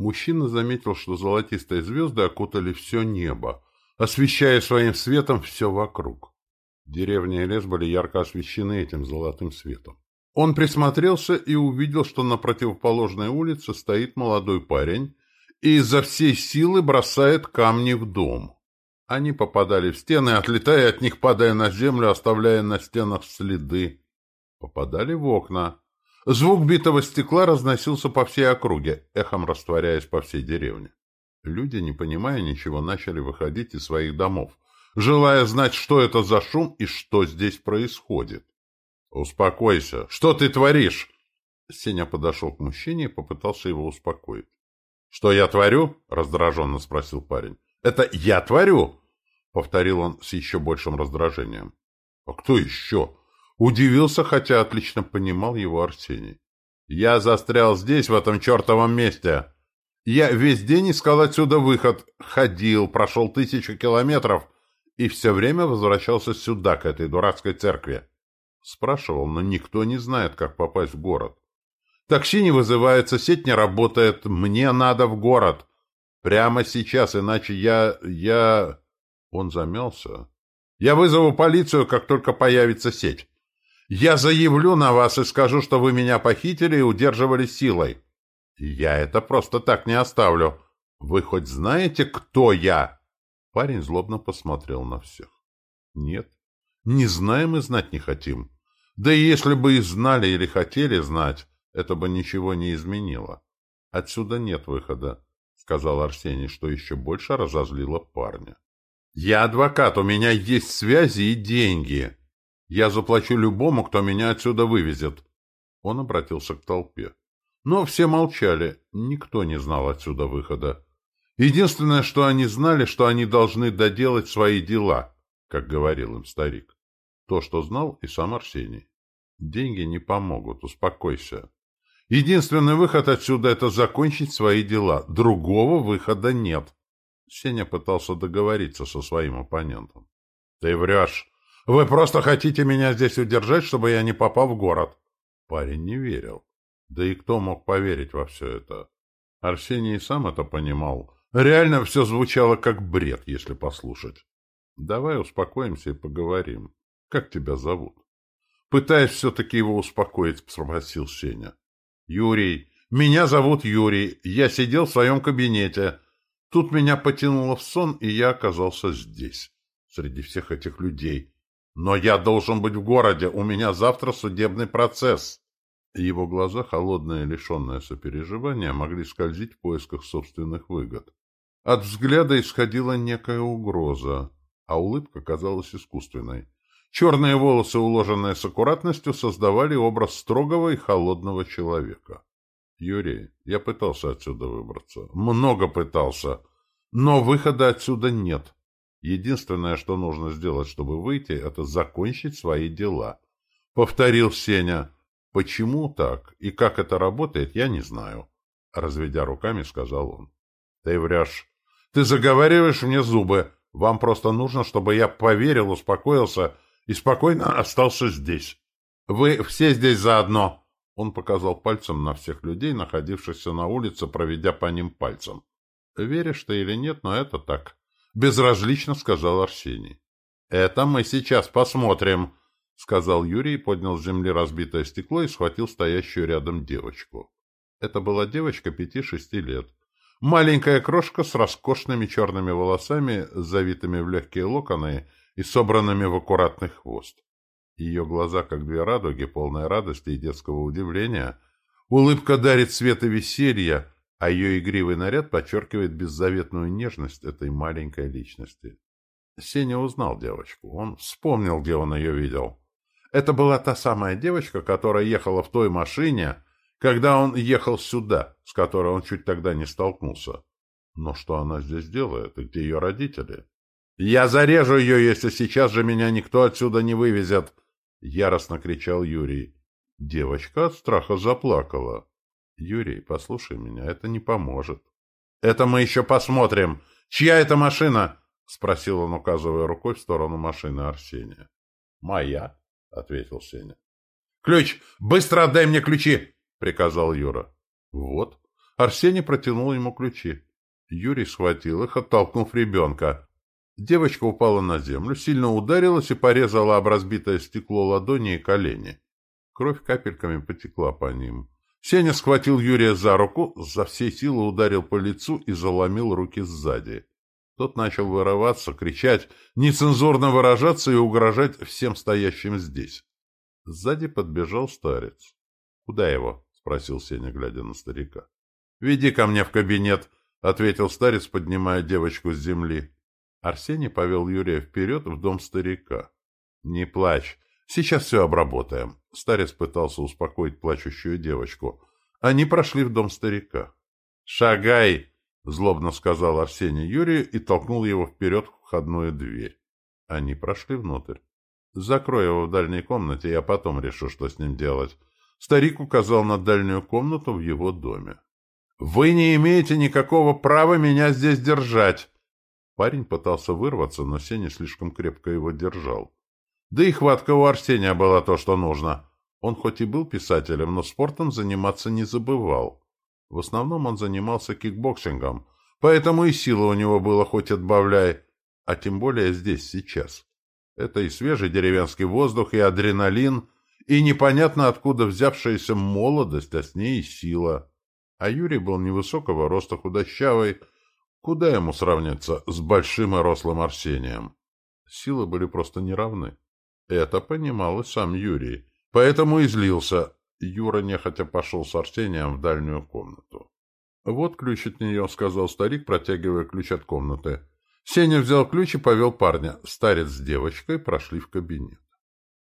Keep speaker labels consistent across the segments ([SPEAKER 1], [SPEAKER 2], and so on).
[SPEAKER 1] Мужчина заметил, что золотистые звезды окутали все небо, освещая своим светом все вокруг. Деревня и лес были ярко освещены этим золотым светом. Он присмотрелся и увидел, что на противоположной улице стоит молодой парень и изо всей силы бросает камни в дом. Они попадали в стены, отлетая от них, падая на землю, оставляя на стенах следы. Попадали в окна. Звук битого стекла разносился по всей округе, эхом растворяясь по всей деревне. Люди, не понимая ничего, начали выходить из своих домов, желая знать, что это за шум и что здесь происходит. «Успокойся! Что ты творишь?» Сеня подошел к мужчине и попытался его успокоить. «Что я творю?» — раздраженно спросил парень. «Это я творю!» — повторил он с еще большим раздражением. «А кто еще?» Удивился, хотя отлично понимал его Арсений. «Я застрял здесь, в этом чертовом месте. Я весь день искал отсюда выход, ходил, прошел тысячу километров и все время возвращался сюда, к этой дурацкой церкви. Спрашивал, но никто не знает, как попасть в город. Такси не вызывается, сеть не работает, мне надо в город. Прямо сейчас, иначе я... я...» Он замялся. «Я вызову полицию, как только появится сеть. Я заявлю на вас и скажу, что вы меня похитили и удерживали силой. Я это просто так не оставлю. Вы хоть знаете, кто я?» Парень злобно посмотрел на всех. «Нет, не знаем и знать не хотим. Да и если бы и знали или хотели знать, это бы ничего не изменило. Отсюда нет выхода, — сказал Арсений, что еще больше разозлило парня. Я адвокат, у меня есть связи и деньги. Я заплачу любому, кто меня отсюда вывезет. Он обратился к толпе. Но все молчали, никто не знал отсюда выхода. Единственное, что они знали, что они должны доделать свои дела, как говорил им старик. То, что знал и сам Арсений. Деньги не помогут, успокойся. Единственный выход отсюда — это закончить свои дела. Другого выхода нет. Сеня пытался договориться со своим оппонентом. — Ты врешь. Вы просто хотите меня здесь удержать, чтобы я не попал в город. Парень не верил. Да и кто мог поверить во все это? Арсений сам это понимал. Реально все звучало как бред, если послушать. Давай успокоимся и поговорим. Как тебя зовут? Пытаясь все-таки его успокоить, спросил Сеня. Юрий. Меня зовут Юрий. Я сидел в своем кабинете. Тут меня потянуло в сон, и я оказался здесь, среди всех этих людей. Но я должен быть в городе. У меня завтра судебный процесс. Его глаза, холодные, лишенные сопереживания, могли скользить в поисках собственных выгод. От взгляда исходила некая угроза, а улыбка казалась искусственной. Черные волосы, уложенные с аккуратностью, создавали образ строгого и холодного человека. Юрий, я пытался отсюда выбраться. Много пытался. Но выхода отсюда нет. Единственное, что нужно сделать, чтобы выйти, это закончить свои дела. Повторил Сеня. Почему так и как это работает, я не знаю. Разведя руками, сказал он. Ты врешь. Ты заговариваешь мне зубы. Вам просто нужно, чтобы я поверил, успокоился и спокойно остался здесь. Вы все здесь заодно. Он показал пальцем на всех людей, находившихся на улице, проведя по ним пальцем. Веришь ты или нет, но это так. Безразлично сказал Арсений. Это мы сейчас посмотрим, сказал Юрий, поднял с земли разбитое стекло и схватил стоящую рядом девочку. Это была девочка пяти-шести лет. Маленькая крошка с роскошными черными волосами, завитыми в легкие локоны и собранными в аккуратный хвост. Ее глаза, как две радуги, полные радости и детского удивления. Улыбка дарит свет и веселье, а ее игривый наряд подчеркивает беззаветную нежность этой маленькой личности. Сеня узнал девочку. Он вспомнил, где он ее видел. Это была та самая девочка, которая ехала в той машине, когда он ехал сюда, с которой он чуть тогда не столкнулся. Но что она здесь делает, и где ее родители? «Я зарежу ее, если сейчас же меня никто отсюда не вывезет!» — яростно кричал Юрий. Девочка от страха заплакала. «Юрий, послушай меня, это не поможет». «Это мы еще посмотрим! Чья это машина?» — спросил он, указывая рукой в сторону машины Арсения. «Моя», — ответил Сеня. «Ключ! Быстро отдай мне ключи!» — приказал Юра. «Вот. Арсений протянул ему ключи. Юрий схватил их, оттолкнув ребенка. Девочка упала на землю, сильно ударилась и порезала об разбитое стекло ладони и колени. Кровь капельками потекла по ним. Сеня схватил Юрия за руку, за всей силы ударил по лицу и заломил руки сзади. Тот начал вырываться, кричать, нецензурно выражаться и угрожать всем стоящим здесь. Сзади подбежал старец. — Куда его? — спросил Сеня, глядя на старика. — Веди ко мне в кабинет, — ответил старец, поднимая девочку с земли. Арсений повел Юрия вперед в дом старика. — Не плачь, сейчас все обработаем. Старец пытался успокоить плачущую девочку. Они прошли в дом старика. — Шагай! — злобно сказал Арсений Юрию и толкнул его вперед в входную дверь. Они прошли внутрь. «Закрой его в дальней комнате, я потом решу, что с ним делать». Старик указал на дальнюю комнату в его доме. «Вы не имеете никакого права меня здесь держать!» Парень пытался вырваться, но Сеня слишком крепко его держал. Да и хватка у Арсения была то, что нужно. Он хоть и был писателем, но спортом заниматься не забывал. В основном он занимался кикбоксингом, поэтому и сила у него была хоть отбавляй, а тем более здесь, сейчас. Это и свежий деревенский воздух, и адреналин, и непонятно откуда взявшаяся молодость, а с ней и сила. А Юрий был невысокого роста, худощавый. Куда ему сравниться с большим и рослым Арсением? Силы были просто неравны. Это понимал и сам Юрий, поэтому и злился, Юра нехотя пошел с Арсением в дальнюю комнату. «Вот ключ от нее», — сказал старик, протягивая ключ от комнаты. Сеня взял ключ и повел парня. Старец с девочкой прошли в кабинет.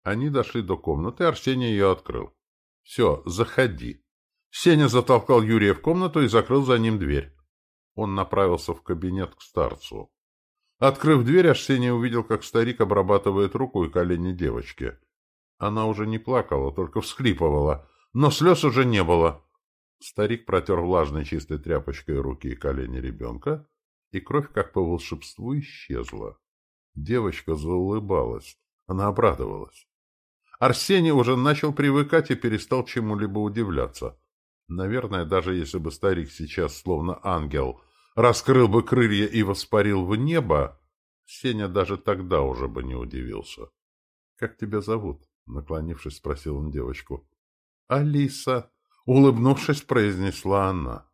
[SPEAKER 1] Они дошли до комнаты, Арсений ее открыл. «Все, заходи». Сеня затолкал Юрия в комнату и закрыл за ним дверь. Он направился в кабинет к старцу. Открыв дверь, Арсений увидел, как старик обрабатывает руку и колени девочки. Она уже не плакала, только всхлипывала, но слез уже не было. Старик протер влажной чистой тряпочкой руки и колени ребенка, и кровь, как по волшебству, исчезла. Девочка заулыбалась, она обрадовалась. Арсений уже начал привыкать и перестал чему-либо удивляться. Наверное, даже если бы старик сейчас, словно ангел, раскрыл бы крылья и воспарил в небо, Сеня даже тогда уже бы не удивился. — Как тебя зовут? Наклонившись, спросил он девочку. «Алиса!» — улыбнувшись, произнесла она.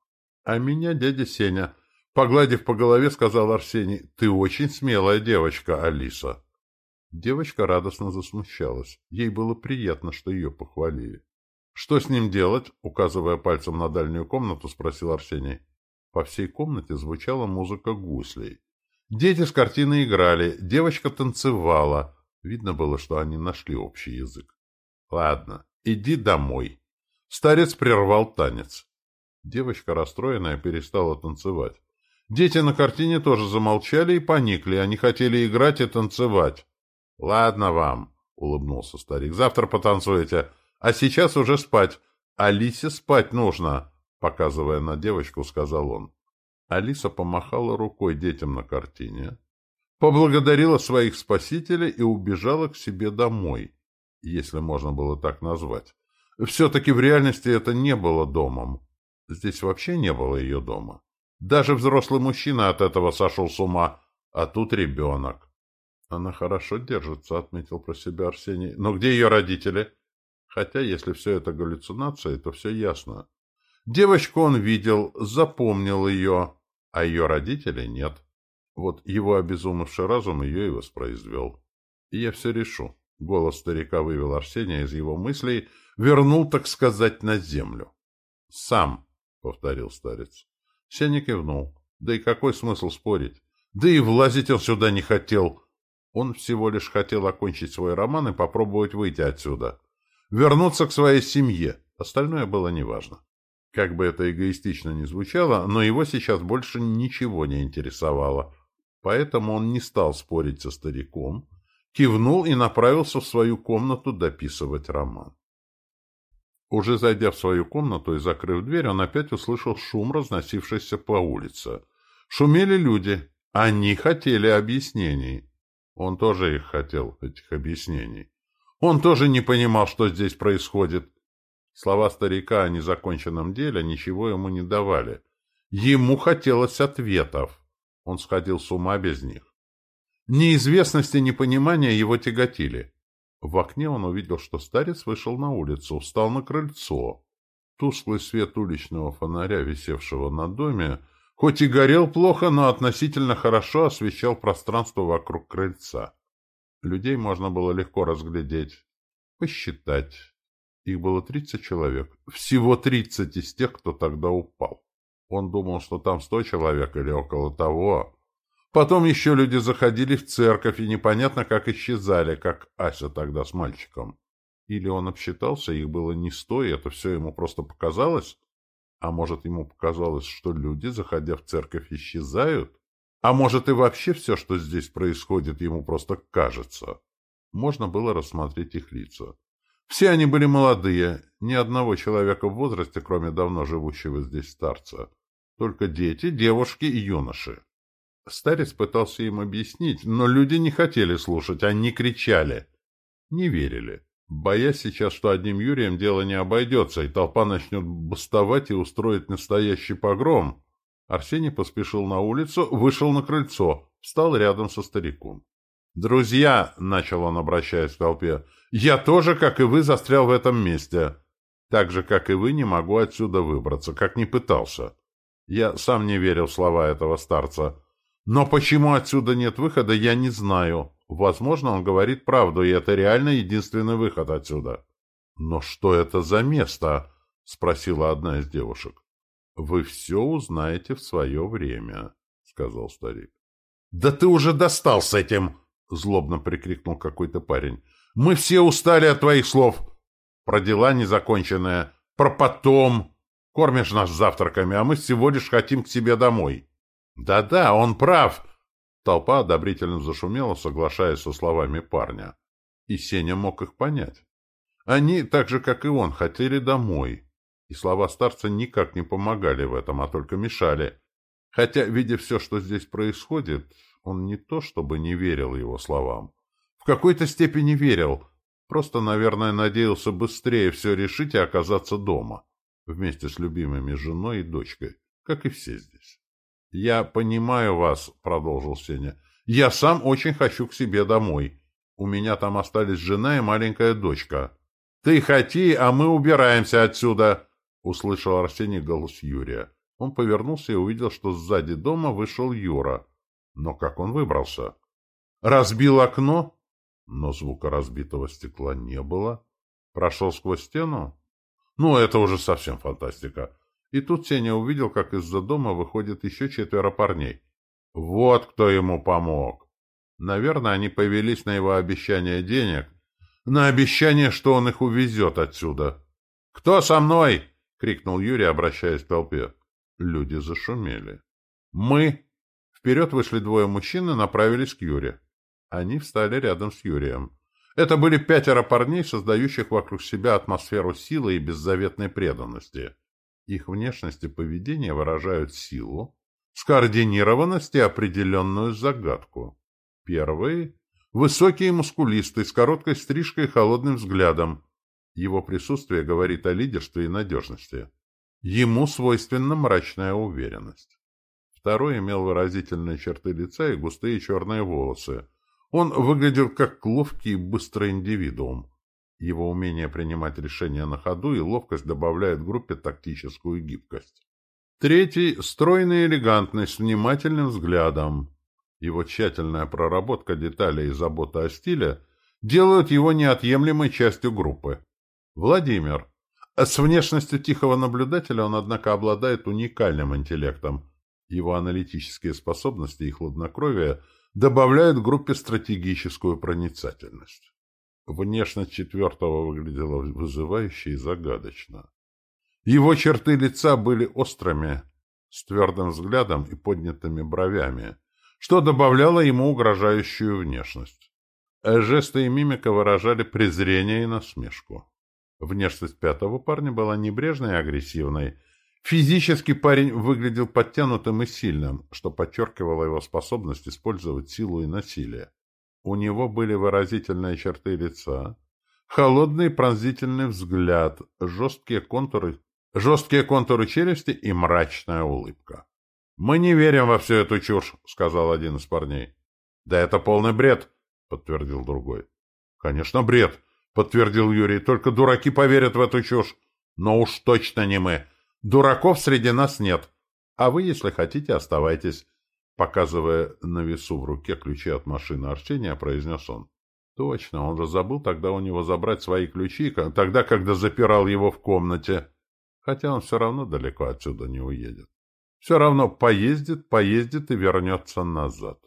[SPEAKER 1] «А меня дядя Сеня». Погладив по голове, сказал Арсений, «Ты очень смелая девочка, Алиса». Девочка радостно засмущалась. Ей было приятно, что ее похвалили. «Что с ним делать?» — указывая пальцем на дальнюю комнату, спросил Арсений. По всей комнате звучала музыка гуслей. Дети с картины играли, девочка танцевала — Видно было, что они нашли общий язык. «Ладно, иди домой». Старец прервал танец. Девочка, расстроенная, перестала танцевать. Дети на картине тоже замолчали и поникли. Они хотели играть и танцевать. «Ладно вам», — улыбнулся старик. «Завтра потанцуете. А сейчас уже спать. Алисе спать нужно», — показывая на девочку, сказал он. Алиса помахала рукой детям на картине, поблагодарила своих спасителей и убежала к себе домой, если можно было так назвать. Все-таки в реальности это не было домом. Здесь вообще не было ее дома. Даже взрослый мужчина от этого сошел с ума, а тут ребенок. Она хорошо держится, отметил про себя Арсений. Но где ее родители? Хотя, если все это галлюцинации, то все ясно. Девочку он видел, запомнил ее, а ее родителей нет. Вот его обезумевший разум ее и воспроизвел. Я все решу. Голос старика вывел Арсения из его мыслей, вернул, так сказать, на землю. «Сам», — повторил старец. Сеня кивнул. Да и какой смысл спорить? Да и влазить он сюда не хотел. Он всего лишь хотел окончить свой роман и попробовать выйти отсюда. Вернуться к своей семье. Остальное было неважно. Как бы это эгоистично ни звучало, но его сейчас больше ничего не интересовало. Поэтому он не стал спорить со стариком, кивнул и направился в свою комнату дописывать роман. Уже зайдя в свою комнату и закрыв дверь, он опять услышал шум, разносившийся по улице. Шумели люди. Они хотели объяснений. Он тоже их хотел, этих объяснений. Он тоже не понимал, что здесь происходит. Слова старика о незаконченном деле ничего ему не давали. Ему хотелось ответов. Он сходил с ума без них. Неизвестность и непонимание его тяготили. В окне он увидел, что старец вышел на улицу, встал на крыльцо. Тусклый свет уличного фонаря, висевшего на доме, хоть и горел плохо, но относительно хорошо освещал пространство вокруг крыльца. Людей можно было легко разглядеть, посчитать. Их было тридцать человек. Всего тридцать из тех, кто тогда упал. Он думал, что там сто человек или около того. Потом еще люди заходили в церковь и непонятно как исчезали, как Ася тогда с мальчиком. Или он обсчитался, их было не сто, и это все ему просто показалось? А может, ему показалось, что люди, заходя в церковь, исчезают? А может, и вообще все, что здесь происходит, ему просто кажется? Можно было рассмотреть их лица. Все они были молодые, ни одного человека в возрасте, кроме давно живущего здесь старца. Только дети, девушки и юноши. Старец пытался им объяснить, но люди не хотели слушать, они кричали. Не верили, боясь сейчас, что одним Юрием дело не обойдется, и толпа начнет бастовать и устроить настоящий погром. Арсений поспешил на улицу, вышел на крыльцо, встал рядом со стариком. «Друзья!» — начал он, обращаясь к толпе. «Я тоже, как и вы, застрял в этом месте. Так же, как и вы, не могу отсюда выбраться, как не пытался. Я сам не верил в слова этого старца. Но почему отсюда нет выхода, я не знаю. Возможно, он говорит правду, и это реально единственный выход отсюда. «Но что это за место?» — спросила одна из девушек. «Вы все узнаете в свое время», — сказал старик. «Да ты уже достал с этим!» — злобно прикрикнул какой-то парень. «Мы все устали от твоих слов. Про дела незаконченные, про потом. Кормишь нас завтраками, а мы всего лишь хотим к себе домой». «Да-да, он прав!» Толпа одобрительно зашумела, соглашаясь со словами парня. И Сеня мог их понять. Они, так же, как и он, хотели домой. И слова старца никак не помогали в этом, а только мешали. Хотя, видя все, что здесь происходит, он не то чтобы не верил его словам. Какой-то степени верил, просто, наверное, надеялся быстрее все решить и оказаться дома, вместе с любимыми женой и дочкой, как и все здесь. «Я понимаю вас», — продолжил Сеня. «Я сам очень хочу к себе домой. У меня там остались жена и маленькая дочка». «Ты хоти, а мы убираемся отсюда», — услышал Арсений голос Юрия. Он повернулся и увидел, что сзади дома вышел Юра. Но как он выбрался? Разбил окно? Но звука разбитого стекла не было. Прошел сквозь стену? Ну, это уже совсем фантастика. И тут Сеня увидел, как из-за дома выходит еще четверо парней. Вот кто ему помог. Наверное, они повелись на его обещание денег, на обещание, что он их увезет отсюда. «Кто со мной?» — крикнул Юрий, обращаясь к толпе. Люди зашумели. «Мы!» Вперед вышли двое мужчин и направились к Юре. Они встали рядом с Юрием. Это были пятеро парней, создающих вокруг себя атмосферу силы и беззаветной преданности. Их внешность и поведение выражают силу, скоординированность и определенную загадку. Первый – высокий и мускулистый, с короткой стрижкой и холодным взглядом. Его присутствие говорит о лидерстве и надежности. Ему свойственна мрачная уверенность. Второй имел выразительные черты лица и густые черные волосы. Он выглядел как ловкий и быстрый индивидуум. Его умение принимать решения на ходу и ловкость добавляют группе тактическую гибкость. Третий – стройный и элегантный, с внимательным взглядом. Его тщательная проработка деталей и забота о стиле делают его неотъемлемой частью группы. Владимир. С внешностью тихого наблюдателя он, однако, обладает уникальным интеллектом. Его аналитические способности и хладнокровие добавляют группе стратегическую проницательность. Внешность четвертого выглядела вызывающе и загадочно. Его черты лица были острыми, с твердым взглядом и поднятыми бровями, что добавляло ему угрожающую внешность. Жесты и мимика выражали презрение и насмешку. Внешность пятого парня была небрежной и агрессивной, Физически парень выглядел подтянутым и сильным, что подчеркивало его способность использовать силу и насилие. У него были выразительные черты лица, холодный пронзительный взгляд, жесткие контуры, жесткие контуры челюсти и мрачная улыбка. «Мы не верим во всю эту чушь», — сказал один из парней. «Да это полный бред», — подтвердил другой. «Конечно, бред», — подтвердил Юрий. «Только дураки поверят в эту чушь. Но уж точно не мы. Дураков среди нас нет. А вы, если хотите, оставайтесь». Показывая на весу в руке ключи от машины Арсения, произнес он. Точно, он же забыл тогда у него забрать свои ключи, тогда, когда запирал его в комнате. Хотя он все равно далеко отсюда не уедет. Все равно поездит, поездит и вернется назад.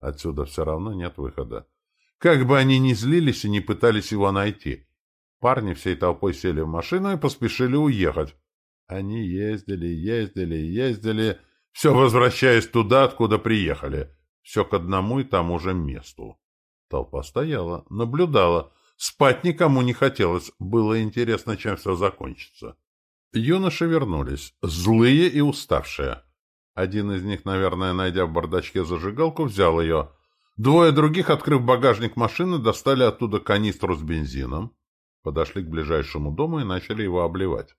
[SPEAKER 1] Отсюда все равно нет выхода. Как бы они ни злились и не пытались его найти. Парни всей толпой сели в машину и поспешили уехать. Они ездили, ездили, ездили, все возвращаясь туда, откуда приехали. Все к одному и тому же месту. Толпа стояла, наблюдала. Спать никому не хотелось. Было интересно, чем все закончится. Юноши вернулись, злые и уставшие. Один из них, наверное, найдя в бардачке зажигалку, взял ее. Двое других, открыв багажник машины, достали оттуда канистру с бензином, подошли к ближайшему дому и начали его обливать.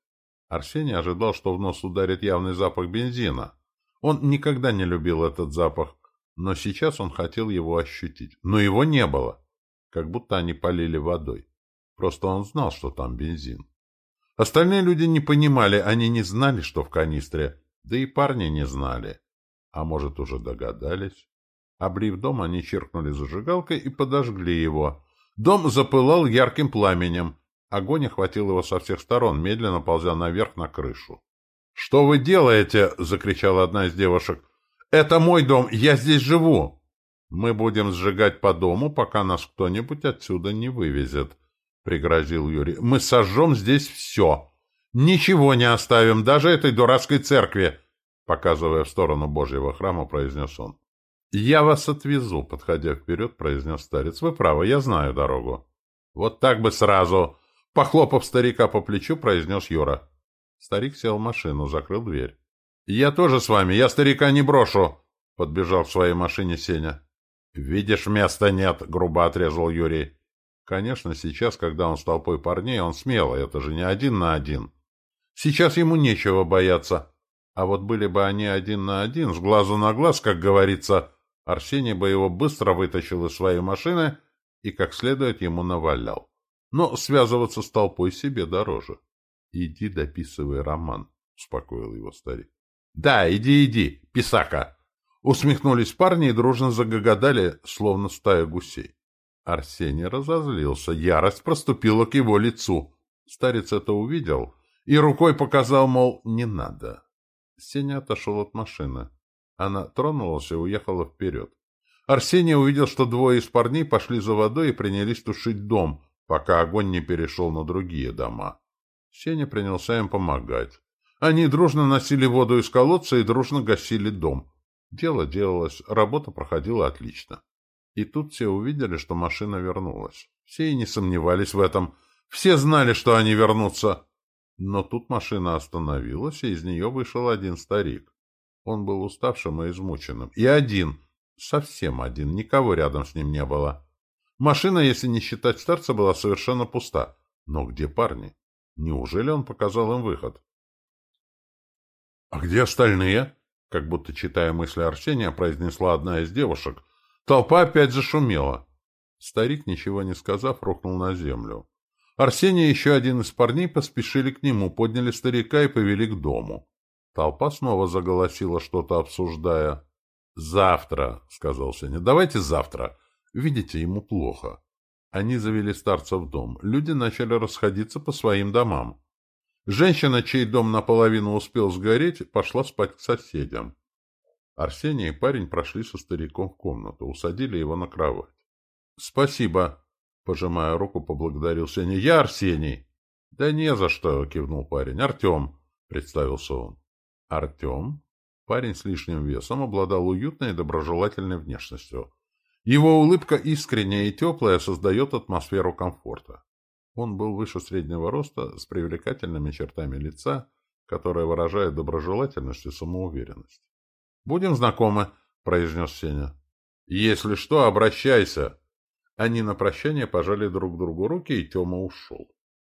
[SPEAKER 1] Арсений ожидал, что в нос ударит явный запах бензина. Он никогда не любил этот запах, но сейчас он хотел его ощутить. Но его не было, как будто они полили водой. Просто он знал, что там бензин. Остальные люди не понимали, они не знали, что в канистре, да и парни не знали. А может, уже догадались? Облив дом, они чиркнули зажигалкой и подожгли его. Дом запылал ярким пламенем. Огонь охватил его со всех сторон, медленно ползя наверх на крышу. «Что вы делаете?» — закричала одна из девушек. «Это мой дом, я здесь живу!» «Мы будем сжигать по дому, пока нас кто-нибудь отсюда не вывезет», — пригрозил Юрий. «Мы сожжем здесь все. Ничего не оставим, даже этой дурацкой церкви», — показывая в сторону Божьего храма, произнес он. «Я вас отвезу», — подходя вперед, произнес старец. «Вы правы, я знаю дорогу». «Вот так бы сразу!» — похлопав старика по плечу, произнес Юра. Старик сел в машину, закрыл дверь. «Я тоже с вами, я старика не брошу!» — подбежал к своей машине Сеня. «Видишь, места нет!» — грубо отрезал Юрий. Конечно, сейчас, когда он с толпой парней, он смелый, это же не один на один. Сейчас ему нечего бояться. А вот были бы они один на один, с глазу на глаз, как говорится, Арсений бы его быстро вытащил из своей машины и как следует ему навалял. Но связываться с толпой себе дороже. «Иди дописывай роман», — успокоил его старик. «Да, иди, иди, писака!» Усмехнулись парни и дружно загогодали, словно стая гусей. Арсений разозлился, ярость проступила к его лицу. Старец это увидел и рукой показал, мол, не надо. Сеня отошел от машины. Она тронулась и уехала вперед. Арсений увидел, что двое из парней пошли за водой и принялись тушить дом, пока огонь не перешел на другие дома. Сеня принялся им помогать. Они дружно носили воду из колодца и дружно гасили дом. Дело делалось, работа проходила отлично. И тут все увидели, что машина вернулась. Все и не сомневались в этом. Все знали, что они вернутся. Но тут машина остановилась, и из нее вышел один старик. Он был уставшим и измученным. И один. Совсем один. Никого рядом с ним не было. Машина, если не считать старца, была совершенно пуста. Но где парни? Неужели он показал им выход? — А где остальные? — как будто читая мысли Арсения, произнесла одна из девушек. Толпа опять зашумела. Старик, ничего не сказав, рухнул на землю. Арсений и еще один из парней поспешили к нему, подняли старика и повели к дому. Толпа снова заголосила, что-то обсуждая. «Завтра», — сказал Сеня, — «давайте завтра. Видите, ему плохо». Они завели старца в дом. Люди начали расходиться по своим домам. Женщина, чей дом наполовину успел сгореть, пошла спать к соседям. Арсений и парень прошли со стариком в комнату, усадили его на кровать. — Спасибо, — пожимая руку, поблагодарил Сеня. — Я Арсений. — Да не за что, — кивнул парень. — Артем, — представился он. — Артем? Парень с лишним весом обладал уютной и доброжелательной внешностью. Его улыбка искренняя и теплая создает атмосферу комфорта. Он был выше среднего роста, с привлекательными чертами лица, которые выражают доброжелательность и самоуверенность. «Будем знакомы», — произнес Сеня. «Если что, обращайся». Они на прощание пожали друг другу руки, и Тёма ушел.